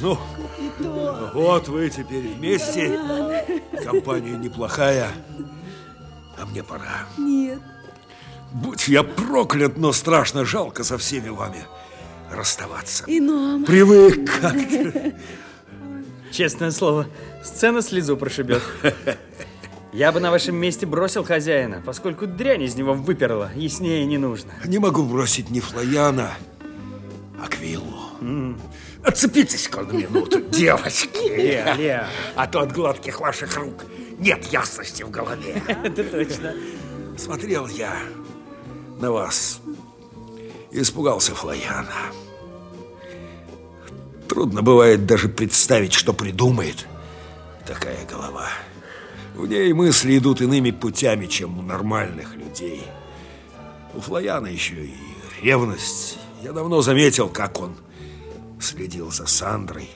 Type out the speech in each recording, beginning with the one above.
Ну, вот вы теперь вместе. Компания неплохая. А мне пора. Нет. Будь я проклят, но страшно жалко со всеми вами расставаться. И нам. Привык как-то. Честное слово, сцена слезу прошибет. Я бы на вашем месте бросил хозяина, поскольку дрянь из него выперла, яснее не нужно. Не могу бросить ни Флояна, а Квиллу. Отцепитесь-ка на минуту, девочки. Леа, Леа. А то от гладких ваших рук нет ясности в голове. Это точно. Смотрел я на вас испугался Флояна. Трудно бывает даже представить, что придумает такая голова. В ней мысли идут иными путями, чем у нормальных людей. У Флояна еще и ревность. Я давно заметил, как он следил за Сандрой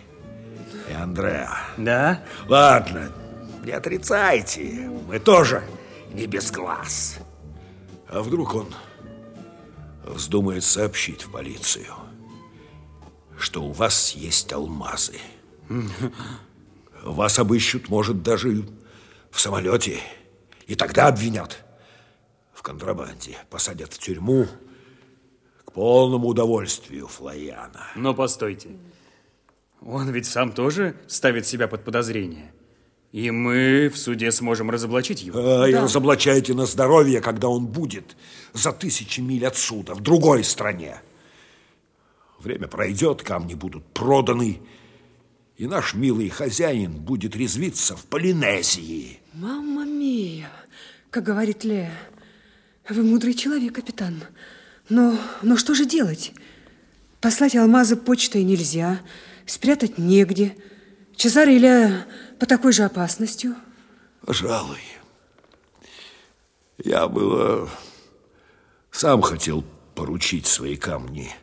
и Андреа. Да? Ладно, не отрицайте, мы тоже не без глаз. А вдруг он вздумает сообщить в полицию, что у вас есть алмазы? Вас обыщут, может, даже в самолете, и тогда обвинят в контрабанде, посадят в тюрьму полному удовольствию Флояна. Но постойте. Он ведь сам тоже ставит себя под подозрение. И мы в суде сможем разоблачить его. А, и разоблачаете на здоровье, когда он будет за тысячи миль отсюда, в другой стране. Время пройдет, камни будут проданы, и наш милый хозяин будет резвиться в Полинезии. Мамма мия, как говорит Лея. Вы мудрый человек, капитан. Но, но что же делать? Послать алмазы почтой нельзя, спрятать негде. Чезаре и Лея по такой же опасностью. Пожалуй. Я было сам хотел поручить свои камни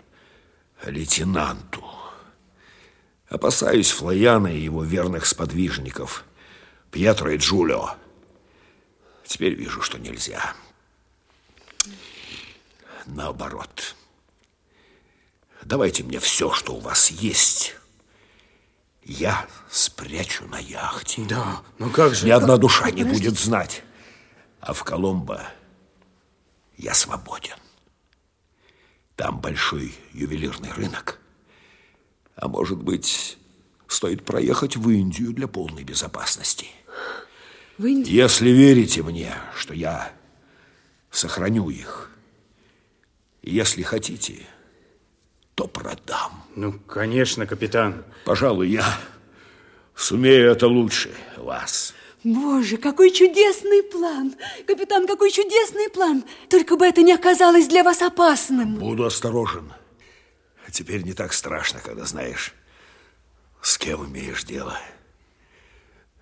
лейтенанту. Опасаюсь Флояна и его верных сподвижников, Пьетро и Джулио. Теперь вижу, что нельзя. Наоборот. Давайте мне все, что у вас есть. Я спрячу на яхте. Да, ну как же? Ни одна душа не будет знать. А в Коломбо я свободен. Там большой ювелирный рынок. А может быть, стоит проехать в Индию для полной безопасности. В Индии? Если верите мне, что я сохраню их, если хотите, то продам. Ну, конечно, капитан. Пожалуй, я сумею это лучше вас. Боже, какой чудесный план! Капитан, какой чудесный план! Только бы это не оказалось для вас опасным. Буду осторожен. Теперь не так страшно, когда знаешь, с кем имеешь дело.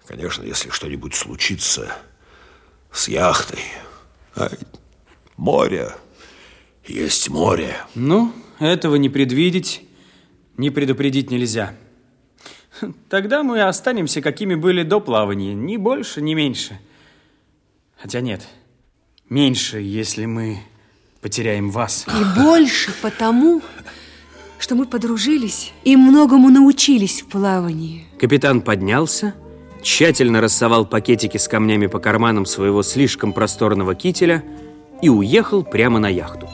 Конечно, если что-нибудь случится с яхтой, а море есть море. Ну, этого не предвидеть, не предупредить нельзя. Тогда мы останемся, какими были до плавания, ни больше, ни меньше. Хотя нет, меньше, если мы потеряем вас. И больше потому, что мы подружились и многому научились в плавании. Капитан поднялся, тщательно рассовал пакетики с камнями по карманам своего слишком просторного кителя и уехал прямо на яхту.